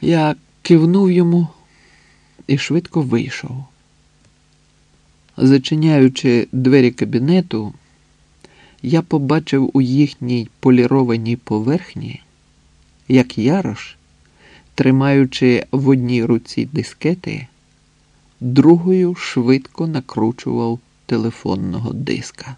Я кивнув йому і швидко вийшов. Зачиняючи двері кабінету, я побачив у їхній полірованій поверхні, як Ярош, тримаючи в одній руці дискети, другою швидко накручував телефонного диска.